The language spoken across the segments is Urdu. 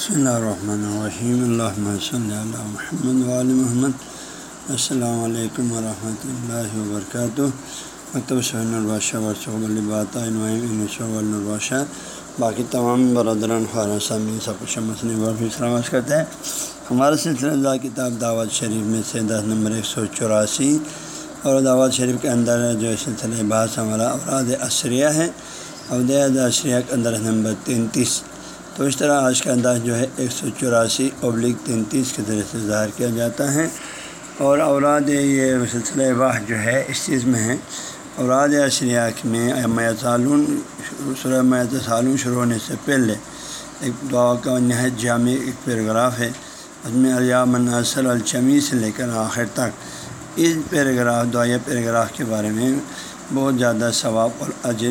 بسم اللہ الرحمن الرحیم اللہ صلی اللہ محمد وعلی محمد السلام علیکم ورحمۃ اللہ وبرکاتہ مکتب شہن البادشہ ورثب الباطۂ البادشاہ باقی تمام برادران خارہ سامعین سب مسئلہ برفی سلامت کرتے ہیں ہمارا سلسلہ دا کتاب دعوت شریف میں سے دس نمبر ایک سو چوراسی اور دعوت شریف کے اندر جو سلسلہ بعض ہمارا اوراد عصریہ ہے اودیاد عشریہ کے اندر نمبر تینتیس تو اس طرح آج کا انداز جو ہے ایک سو چوراسی ابلک تینتیس کے ذریعے سے ظاہر کیا جاتا ہے اور اوراد یہ سلسلہ باہ جو ہے اس چیز میں ہے۔ اوراد اشریاء میں میتالون سر میت سالون شروع ہونے سے پہلے ایک دعا کا نہایت جامع ایک پیراگراف ہے۔ اس میں الیا منحصر الچمی سے لے کر آخر تک اس پیراگراف دعائیہ پیراگراف کے بارے میں بہت زیادہ ثواب اور اجر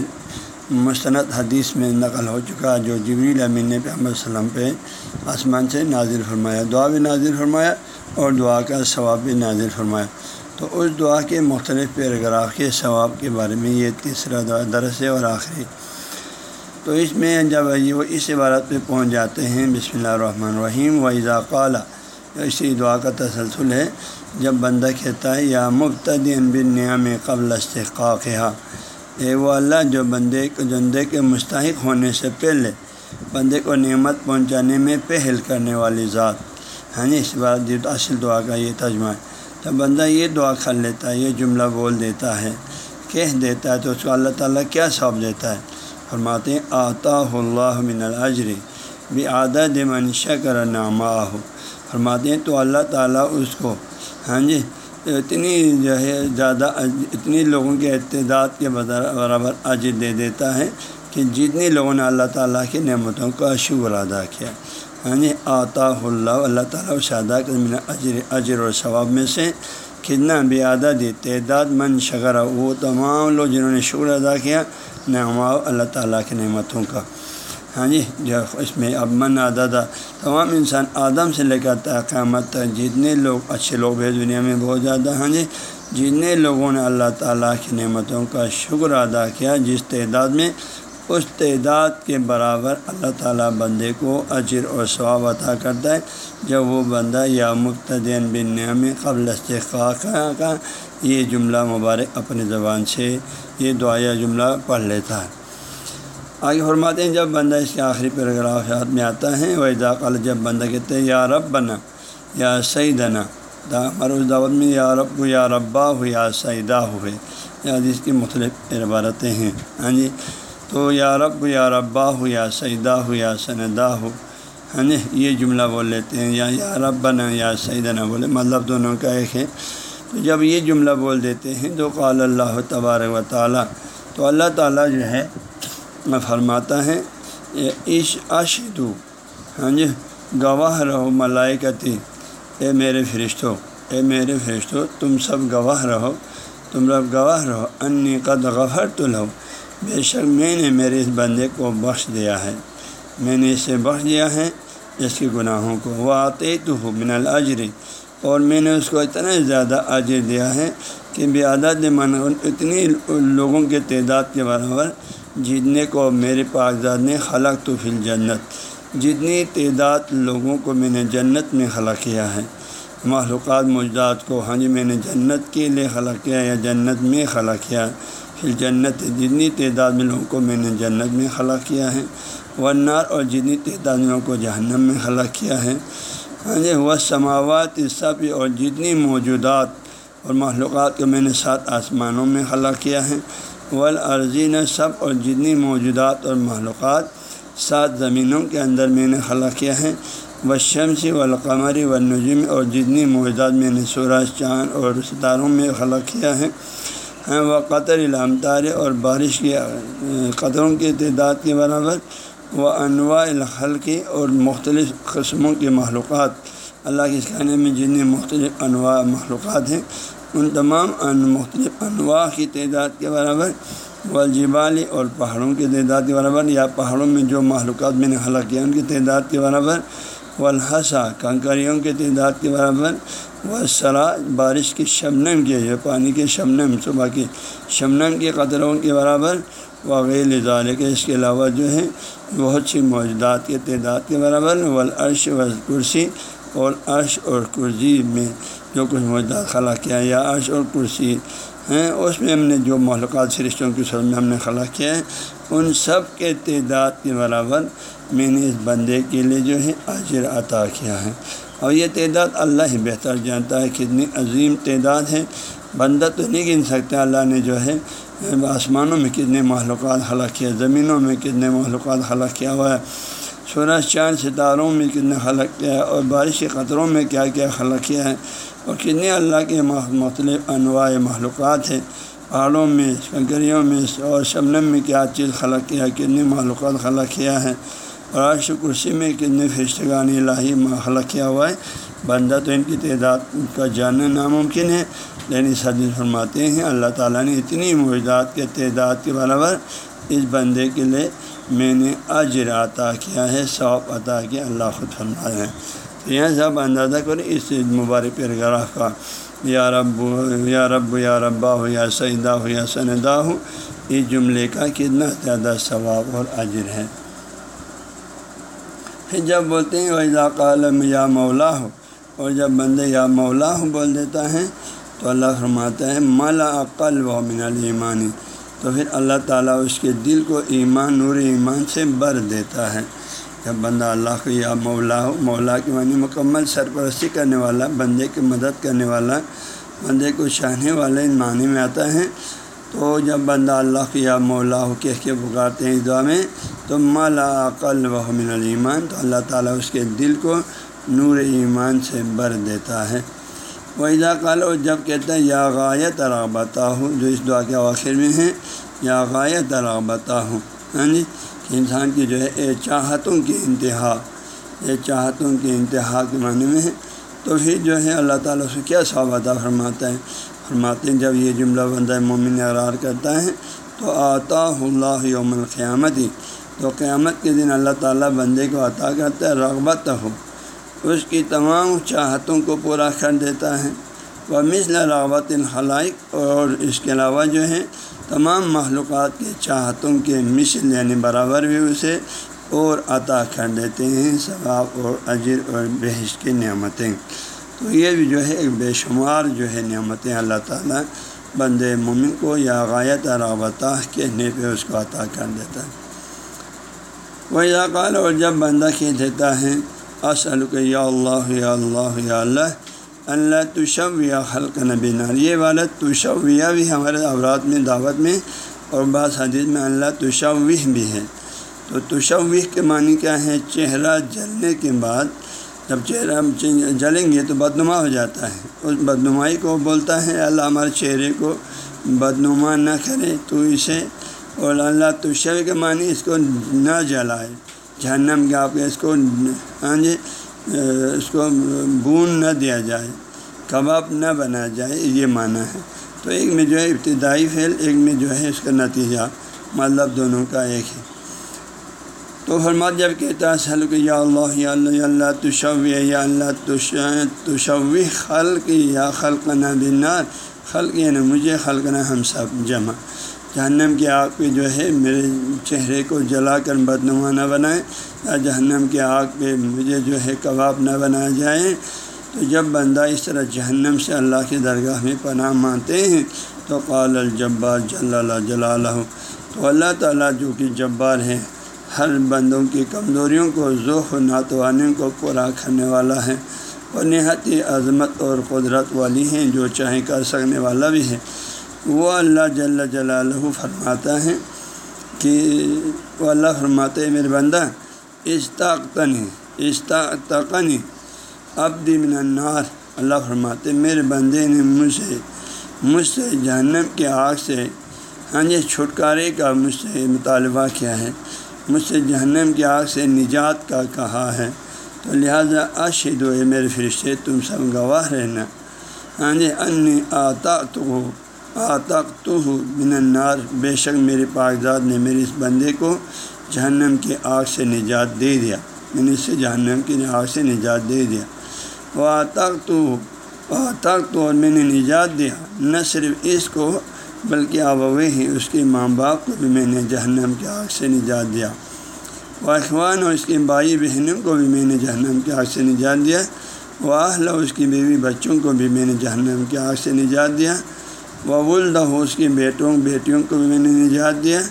مستند حدیث میں نقل ہو چکا جو جبریل امین نے پہ وسلم پہ آسمان سے نازل فرمایا، دعا بھی نازل فرمایا اور دعا کا ثواب بھی نازل فرمایا۔ تو اس دعا کے مختلف پیراگراف کے ثواب کے بارے میں یہ تیسرا درس ہے اور آخری۔ تو اس میں جب وہ اس عبارت پہ پہنچ جاتے ہیں، بسم اللہ الرحمن الرحیم و اضاقعلیٰ اسی دعا کا تسلسل ہے۔ جب بندہ کہتا ہے، یا مبتدین بن نیام قبل استحقاق اے وہ اللہ جو بندے جندے کے مستحق ہونے سے پہلے بندے کو نعمت پہنچانے میں پہل کرنے والی ذات۔ ہاں جی اس بات اصل دعا کا یہ تجمہ ہے۔ تو بندہ یہ دعا کر لیتا ہے، یہ جملہ بول دیتا ہے، کہہ دیتا ہے تو اس کو اللہ تعالیٰ کیا ثواب دیتا ہے؟ فرماتے ہیں آتا اللہ من الجری بھی عادت منشا کر نامہ ہو فرماتے ہیں تو اللہ تعالیٰ اس کو ہاں جی اتنی جو ہے زیادہ اتنی لوگوں کے اعتداد کے برابر اجر دے دیتا ہے کہ جتنے لوگوں نے اللہ تعالیٰ کی نعمتوں کا شکر ادا کیا۔ یعنی ہاں جی آتا اللہ اللہ تعالیٰ شادہ کے اجر اجر و ثواب میں سے کتنا بھی دی، تعداد من شکر، وہ تمام لوگ جنہوں نے شکر ادا کیا نعما اللہ تعالیٰ کی نعمتوں کا۔ ہاں جی جو اس میں اب من آدھا تمام انسان آدم سے لے کر قیامت تک جتنے لوگ اچھے لوگ ہیں دنیا میں بہت زیادہ ہاں جی جتنے لوگوں نے اللہ تعالیٰ کی نعمتوں کا شکر ادا کیا، جس تعداد میں اس تعداد کے برابر اللہ تعالیٰ بندے کو اجر و ثواب عطا کرتا ہے۔ جب وہ بندہ یا مبتدین بن نعم قبل استحقاق کا یہ جملہ مبارک اپنی زبان سے، یہ دعائیہ جملہ پڑھ لیتا ہے۔ آگے فرماتے ہیں جب بندہ اس کے آخری پیراگراف میں آتا ہے وہ اضاقال جب بندہ کہتے ہیں یا رب بنا یا سعیدنا ہمارے اس دعوت میں یا رب، یا ربا ہو یا سعیدہ ہوئے یا جس کی مختلف عبارتیں ہیں۔ ہاں جی تو یا رب، یا ربا ہو یا سعیدہ ہو یا سندا ہو ہاں جی یہ جملہ بول لیتے ہیں، یا یا رب بنا یا سعیدنا بولے مطلب دونوں کا ایک ہے۔ تو جب یہ جملہ بول دیتے ہیں، تو قال اللہ تبارک و تعالیٰ، تو اللہ تعالیٰ جو ہے میں فرماتا ہے عش اشدو ہاں جی گواہ رہو ملائکتی، اے میرے فرشتوں اے میرے فرشتوں تم سب گواہ رہو، تم لوگ گواہ رہو، انی قد غفر تو لو بے شک میں نے میرے اس بندے کو بخش دیا ہے۔ میں نے اسے بخش دیا ہے اس کے گناہوں کو۔ وہ آتے تو ہو من الجری اور میں نے اس کو اتنا زیادہ اجر دیا ہے کہ بے عادت من اتنی لوگوں کے تعداد کے برابر جتنے کو میرے پاکزاد نے خلق تو فل جنت جتنی تعداد لوگوں کو میں نے جنت میں خلق کیا ہے معلومات موجودات کو ہاں جی میں نے جنت کے لیے خلق کیا یا جنت میں خلق کیا پھر جنت جتنی تعداد میں لوگوں کو میں نے جنت میں خلق کیا ہے ورنار اور جتنی تعداد میں لوگوں کو جہنم میں خلق کیا ہے۔ ہاں جی وہ سماوات سب اور جتنی موجودات اور معلومات کو میں نے سات آسمانوں میں خلق کیا ہے۔ والارضین سب اور جتنی موجودات اور معلومات سات زمینوں کے اندر میں نے خلق کیا ہے و شمسی والقمری و نجم اور جتنی موجودات میں نے سورج، چاند اور ستاروں میں خلق کیا ہے وہ قطر علامتار اور بارش کے، قطروں کی تعداد کے برابر و انواع الخل اور مختلف قسموں کے معلومات اللہ کے اس کھانے میں جتنی مختلف انواع معلومات ہیں ان تمام ان مختلف انواع کی تعداد کے برابر والجبالی اور پہاڑوں کی تعداد کے برابر یا پہاڑوں میں جو معلومات میں نے حلق کیا، ان کی تعداد کے برابر، والحسا کنکریوں کی تعداد کے برابر و سرا بارش کی شبنم کے جو پانی کے شبنم، صبح کی شبنم کے قطروں کے برابر وغیرہ ظال کے اس کے علاوہ جو ہے، بہت سی موجودات کے تعداد کے برابر، والعرش و کرسی اور عرش اور کرسی میں جو کچھ موجودات خلا کیا یا عرش اور کرسی ہیں، اس میں ہم نے جو معلومات سرشتوں کی صورت میں ہم نے خلا کیا ہے ان سب کے تعداد کے برابر میں نے اس بندے کے لیے جو ہے اجر عطا کیا ہے۔ اور یہ تعداد اللہ ہی بہتر جانتا ہے، کتنی عظیم تعداد ہے۔ بندہ تو نہیں گن سکتا اللہ نے جو ہے، آسمانوں میں کتنے معلومات خلق کیا زمینوں میں کتنے معلومات خلق کیا ہوا ہے۔ سورج، چاند، ستاروں میں کتنے خلق کیا ہے اور بارش کے قطروں میں کیا کیا خلق کیا ہے۔ اور کتنے اللہ کے مختلف انواع معلومات ہیں۔ پہاڑوں میں سنکریوں میں اور شبنم میں کیا چیز خلق کیا ہے کتنی معلومات خلق کیا ہے اور عرش کرسی میں کتنے فرشتگان الہی خلق کیا ہوا ہے۔ بندہ تو ان کی تعداد کا جاننا ناممکن ہے، لیکن صدی فرماتے ہیں، اللہ تعالیٰ نے اتنی موجودات کے تعداد کے برابر اس بندے کے لیے میں نے اجر عطا کیا ہے، ثواب عطا کیا، اللہ خود فرمایا ہے۔ تو یہاں سے آپ اندازہ کریں، اس مبارک پیراگراف کا، یا رب یا رب، یا ربا ہو، یا سعیدہ ہو، یا سندا ہو، اس جملے کا کتنا زیادہ ثواب اور اجر ہے۔ پھر جب بولتے ہیں ویزا عالم یا مولا ہو اور جب بندے یا مولا ہو بول دیتا ہے، تو اللہ فرماتا ہے مالا عقل و من الایمانی تو پھر اللہ تعالیٰ اس کے دل کو ایمان، نور ایمان سے بر دیتا ہے۔ جب بندہ اللہ کو یا مولا ہو، مولا کی معنی مکمل سرپرستی کرنے والا، بندے کی مدد کرنے والا، بندے کو چاہنے والے ان معنی میں آتا ہے۔ تو جب بندہ اللہ کو یا مولا ہو، کہہ کے پکارتے ہیں اس دعا میں، تو مالا عقل و من الایمان، تو اللہ تعالیٰ اس کے دل کو نور ایمان سے بر دیتا ہے۔ وہ قال، اور جب کہتا ہے، یا غایت رغبتا ہوں جو اس دعا کے آخر میں ہیں یا غایت رغبتا ہوں ہاں جی؟ انسان کی جو ہے، اے چاہتوں کی انتہا، اے چاہتوں کی انتہا کے معنی میں ہے۔ تو پھر جو ہے، اللہ تعالیٰ سے کیا عطا فرماتا ہے؟ فرماتے ہیں، جب یہ جملہ بندہ مومن اقرار کرتا ہے، تو آتا اللہ یوم القیامت۔ ہی تو قیامت کے دن اللہ تعالیٰ بندے کو عطا کرتا ہے رغبت ہو اس کی تمام چاہتوں کو پورا کر دیتا ہے۔ وہ مثل رغبت الخلائق، اور اس کے علاوہ جو ہے تمام معلومات کے چاہتوں کے مثل یعنی برابر بھی اسے اور عطا کر دیتے ہیں، ثواب اور اجر اور بحث کی نعمتیں۔ تو یہ بھی جو ہے ایک بے شمار جو ہے نعمتیں اللہ تعالیٰ بند مومن کو یا غایت رغبتہ کہنے پہ اس کو عطا کر دیتا ہے۔ وہ قال اور جب بندہ کہہ دیتا ہے اسلک یا اللہ یا اللہ یا اللہ اللہ تشو یا خلق نبی نار یہ والا تشویہ بھی ہمارے اورات میں، دعوت میں اور بعض حدیث میں اللہ تشویح بھی ہے۔ تو تشویح کے معنی کیا ہے؟ چہرہ جلنے کے بعد جب چہرہ جلیں گے تو بدنما ہو جاتا ہے۔ اس بدنمائی کو بولتا ہے، اللہ ہمارے چہرے کو بدنما نہ کرے تو اسے، اور اللہ تشو کے معنی اس کو نہ جلائے۔ جہنم کے آپ اس کو ہاں جی اس کو بون نہ دیا جائے، کباب نہ بنایا جائے، یہ معنی ہے۔ تو ایک میں جو ہے ابتدائی فعل، ایک میں جو ہے اس کا نتیجہ مطلب دونوں کا ایک ہے۔ تو فرمات جب کہتا ہے، سلک یا اللہ یا اللہ یا اللہ تشو یا اللہ تشوی خلق یا خلق نہ بنار خلق یعنی مجھے خلق نہ ہم سب جمع۔ جہنم کی آگ پہ جو ہے میرے چہرے کو جلا کر بدنما نہ بنائیں یا جہنم کی آگ پہ مجھے جو ہے کباب نہ بنایا جائے تو جب بندہ اس طرح جہنم سے اللہ کی درگاہ میں پناہ مانتے ہیں تو قال الجبار جل جلالہ۔ تو اللہ تعالیٰ جو کہ جبار ہے ہر بندوں کی کمزوریوں کو، ذوق و کو پورا کرنے والا ہے۔ اور نہایت عظمت اور قدرت والی ہیں جو چاہیں کر سکنے والا بھی ہے۔ وہ اللہ جل جلالہ فرماتا ہے کہ وہ اللہ فرماتے میرے بندہ استاقتن استاقتنی ابدی من النار۔ اللہ فرماتے میرے بندے نے مجھ سے مجھ سے جہنم کے آگ سے ہاں جی چھٹکارے کا مجھ سے مطالبہ کیا ہے، مجھ سے جہنم کی آگ سے نجات کا کہا ہے۔ تو لہٰذا اشد ہوئے میرے فرشتے، تم سب گواہ رہنا۔ ہاں جی ان آتا تو آتق تو بن النار۔ بے شک میرے کاغذات نے میرے اس بندے کو جہنم کی آگ سے نجات دے دیا۔ میں نے اس سے جہنم کی آگ سے نجات دے دیا۔ وہ آتق تو آتق تو اور میں نے نجات دیا۔ نہ صرف اس کو بلکہ آبوے ہی اس کے ماں باپ کو بھی میں نے جہنم کی آگ سے نجات دیا۔ و اخوان اور اس کی بھائی بہنوں کو بھی میں نے جہنم کی آگ سے نجات دیا۔ وہ اہل اس کی بیوی بچوں کو بھی میں نے جہنم کی آگ سے نجات دیا۔ وہ اس کی بیٹوں بیٹیوں کو بھی میں نے نجات دیا،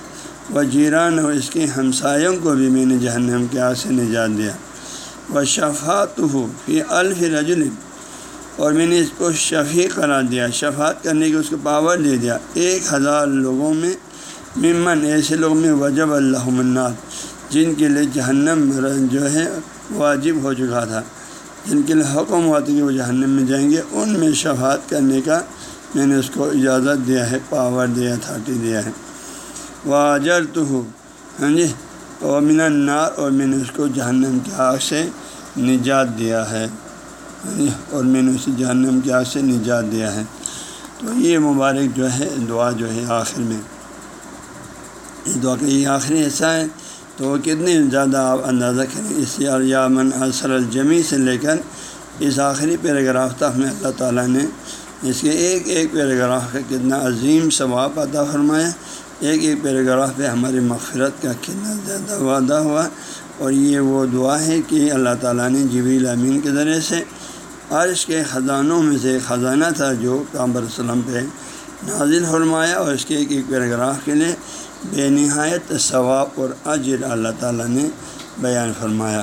وہ جیران ہو اس کے ہمسایوں کو بھی میں نے جہنم کی آگ سے نجات دیا۔ وہ شفات ہو فی الف رجل، اور میں نے اس کو شفیع قرار دیا۔ شفات کرنے کی اس کو پاور دے دیا۔ ایک ہزار لوگوں میں، ممن ایسے لوگ میں وجب اللہ منار جن کے لیے جہنم جو ہے واجب ہو چکا تھا۔ جن کے لیے حکم ہوا تھا کہ وہ جہنم میں جائیں گے، ان میں شفات کرنے کا میں نے اس کو اجازت دیا ہے پاور دیا اتھارٹی دیا ہے۔ واجر تو ہو ہاں جی اور من النار اور میں نے اس کو جہنم کی آگ سے نجات دیا ہے۔ ہاں جی اور میں نے اسے جہنم کی آگ سے نجات دیا ہے۔ تو یہ مبارک جو ہے، دعا جو ہے آخر میں۔ یہ دعا کا یہ آخری حصہ ہے۔ تو وہ کتنے زیادہ آپ اندازہ کریں، اس یامن اثر الجمی سے لے کر اس آخری پیراگراف تک میں اللہ تعالیٰ نے اس کے ایک ایک پیراگراف کا کتنا عظیم ثواب عطا فرمایا، ایک ایک پیراگراف پہ ہماری مغفرت کا کتنا زیادہ وعدہ ہوا۔ اور یہ وہ دعا ہے کہ اللہ تعالیٰ نے جبیل امین کے ذریعے سے عرش کے خزانوں میں سے خزانہ تھا جو کامبر وسلم پہ نازل فرمایا۔ اور اس کے ایک ایک پیراگراف کے لیے بے نہایت ثواب اور اجر اللہ تعالیٰ نے بیان فرمایا۔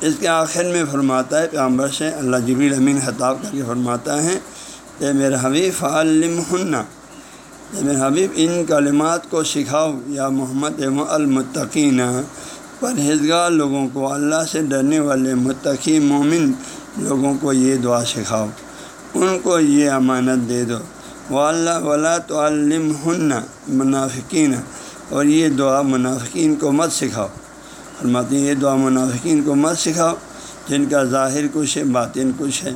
اس کے آخر میں فرماتا ہے پیامبر سے اللہ جبیل امین خطاب کر کے فرماتا ہے کہ میرے حبیب علم ہننا میرے حبیب، ان کلمات کو سکھاؤ۔ یا محمد المتقین۔ پرہیزگار لوگوں کو اللہ سے ڈرنے والے متقی مومن لوگوں کو یہ دعا سکھاؤ۔ ان کو یہ امانت دے دو۔ واللہ ولا تو علم ہننا منافقین۔ اور یہ دعا منافقین کو مت سکھاؤ۔ فرماتی یہ دعا منافقین کو مت سکھاؤ۔ جن کا ظاہر کچھ ہے، باطن کچھ ہے۔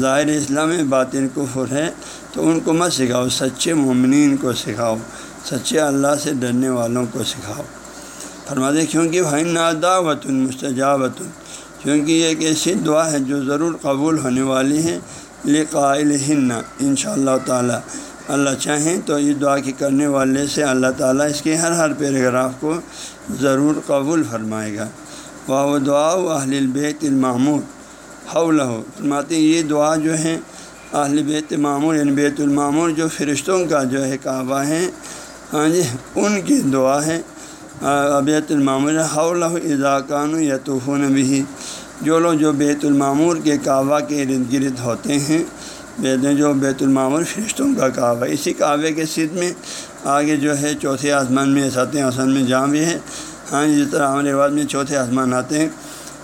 ظاہر اسلام میں باطن کفر ہے، تو ان کو مت سکھاؤ، سچے مومنین کو سکھاؤ، سچے اللہ سے ڈرنے والوں کو سکھاؤ۔ فرماتے کیونکہ بھائی ناداوتن مستجاوتن کیونکہ یہ ایک ایسی دعا ہے جو ضرور قبول ہونے والی ہے۔ لقائل ہن ان شاء اللہ تعالیٰ۔ اللہ چاہیں تو اس دعا کی کرنے والے سے اللہ تعالیٰ اس کے ہر ہر پیراگراف کو ضرور قبول فرمائے گا۔ وہ دعا و اہل البیت المعمور حول ہو فرماتے یہ دعا جو ہے اہل بیت معمور یعنی بیت المعمور جو فرشتوں کا جو ہے کعبہ ہے ہاں جی ان کی دعا ہے۔ بیت المعمور حول اضاکان یا طوفون بھی جو لوگ جو بیت المعمور کے کعبہ کے ارد گرد ہوتے ہیں جو بیت المعمور فرشتوں کا کعبہ اسی کعبے کے سد میں آگے جو ہے چوتھے آسمان میں ساتیں آسمان میں جہاں بھی ہے ہاں جس طرح ہمارے بعد میں چوتھے آسمان آتے ہیں،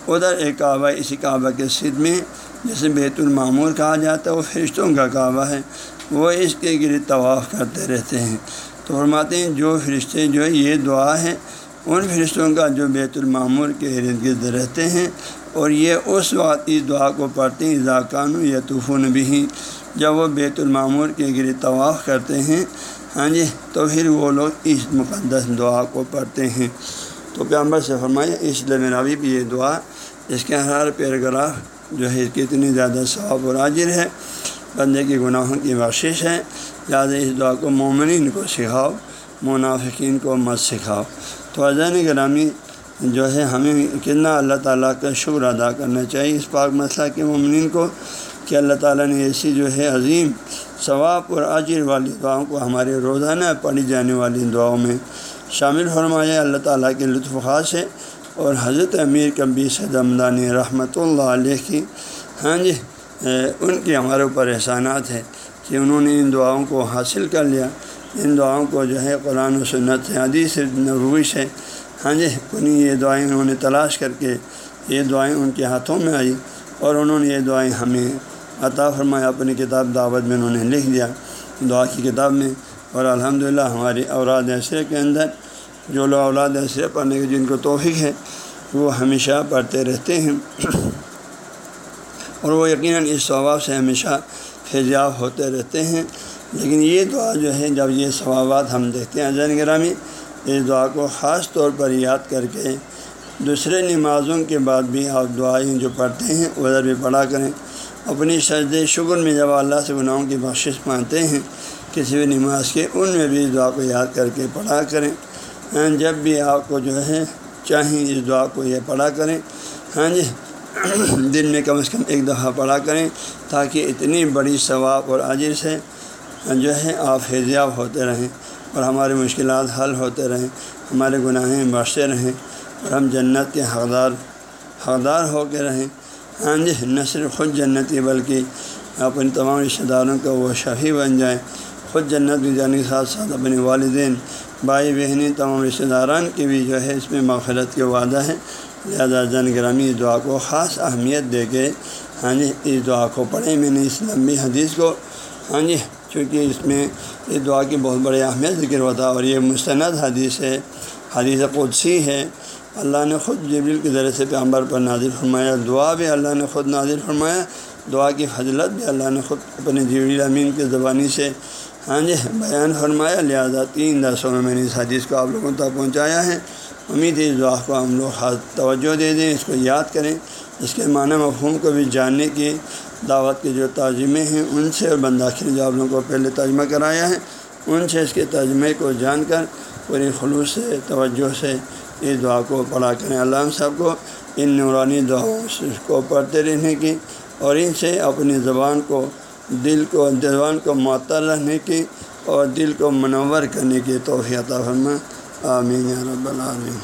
ادھر ایک کعبہ اسی کعبہ کے سد میں، جسے بیت المعمور کہا جاتا ہے، وہ فرشتوں کا کعبہ ہے۔ وہ اس کے گرد طواف کرتے رہتے ہیں۔ تو فرماتے ہیں، جو فرشتے، جو ہے یہ دعا ہے، ان فرشتوں کا جو بیت المعمور کے ارد گرد رہتے ہیں، اور یہ اس وقت اس دعا کو پڑھتے ہیں ذاکان یا طوفون بھی جب وہ بیت المعمور کے گرد طواف کرتے ہیں ہاں جی تو پھر وہ لوگ اس مقدس دعا کو پڑھتے ہیں۔ تو پیامبر سے فرمایا، اس لیے میرا بھی یہ دعا، اس کے ہر پیراگراف جو ہے کتنی زیادہ ثواب و راجر ہے۔ بندے کی گناہوں کی بخشش ہے۔ لہٰذا اس دعا کو مومنین کو سکھاؤ، منافقین کو مت سکھاؤ۔ تو اذان گرامی جو ہے، ہمیں کتنا اللہ تعالیٰ کا شکر ادا کرنا چاہیے اس پاک مسئلہ کے مومنین کو، کہ اللہ تعالیٰ نے ایسی جو ہے، عظیم ثواب اور عاجر والی دعاؤں کو ہمارے روزانہ پڑھی جانے والی دعاؤں میں شامل فرمایا اللہ تعالیٰ کے لطف خاص ہے۔ اور حضرت امیر کبی صدمدانی رحمۃ اللہ علیہ کی ہاں جی ان کے ہمارے اوپر احسانات ہیں کہ انہوں نے ان دعاؤں کو حاصل کر لیا۔ ان دعاؤں کو جو ہے قرآن و سنت، حدیث نبوش ہے۔ ہاں جی انہیں یہ دعائیں انہوں نے تلاش کر کے، یہ دعائیں ان کے ہاتھوں میں آئی اور انہوں نے یہ دعائیں ہمیں عطا فرمایا، اپنی کتاب دعوت میں انہوں نے لکھ دیا۔ دعا کی کتاب میں اور الحمدللہ ہماری اوراد عصرے کے اندر جو لوگ اولاد عصرے پڑھنے کے جن کو توفیق ہے، وہ ہمیشہ پڑھتے رہتے ہیں۔ اور وہ یقیناً اس ثواب سے ہمیشہ فیضیاب ہوتے رہتے ہیں۔ لیکن یہ دعا جو ہے، جب یہ ثوابات ہم دیکھتے ہیں زین گرامی، اس دعا کو خاص طور پر یاد کر کے دوسرے نمازوں کے بعد بھی آپ دعائیں جو پڑھتے ہیں ادھر بھی پڑھا کریں۔ اپنی سجد شکر میں جب اللہ سے گناہوں کی بخشش مانتے ہیں کسی بھی نماز کے ان میں بھی اس دعا کو یاد کر کے پڑھا کریں۔ ہاں جی، جب بھی آپ کو جو ہے چاہیں اس دعا کو یہ پڑھا کریں۔ ہاں جی دن میں کم از کم ایک دفعہ پڑھا کریں تاکہ اتنی بڑی ثواب اور عاجر سے ہاں جو ہے، آپ فیضیاب ہوتے رہیں اور ہماری مشکلات حل ہوتے رہیں، ہمارے گناہیں بڑھتے رہیں اور ہم جنت کے حقدار حقدار ہو کے رہیں۔ ہاں جی نہ صرف خود جنتی بلکہ اپنے تمام رشتہ داروں کا وہ شفیع بن جائیں۔ خود جنت میں جانے کے ساتھ ساتھ اپنے والدین، بھائی بہنیں، تمام رشتہ داران کی بھی جو ہے اس میں مغفرت کے وعدہ ہے۔ لہٰذا جن گرامی، اس دعا کو خاص اہمیت دے کے ہاں جی اس دعا کو پڑھیں۔ میں نے اس لمبی حدیث کو ہاں جی چونکہ اس میں اس دعا کی بہت بڑی اہمیت ذکر ہوتا اور یہ مستند حدیث ہے، حدیث قدسی ہے۔ اللہ نے خود جبریل کے ذریعے سے پیغمبر پر نازل فرمایا، دعا بھی اللہ نے خود نازل فرمایا۔ دعا کی فضلت بھی اللہ نے خود اپنے جبریل امین کی زبانی سے ہاں جی بیان فرمایا، لہٰذا تین دسوں میں میں نے اس حدیث کو آپ لوگوں تک پہنچایا ہے۔ امید ہے اس دعا کو ہم لوگ خاص توجہ دے دیں، اس کو یاد کریں۔ اس کے معنی مفہوم کو بھی جاننے کی دعوت کے جو ترجمے ہیں، ان سے اور بنداخر جو آپ لوگوں کو پہلے ترجمہ کرایا ہے، ان سے اس کے ترجمے کو جان کر پوری خلوص سے، توجہ سے اس دعا کو پڑھا کریں۔ علام صاحب کو ان نورانی دعاؤں کو پڑھتے رہنے کی اور ان سے اپنی زبان کو دل کو زبان کو معطل رہنے کی اور دل کو منور کرنے کی توفیع فرما آمین یا رب العالمین۔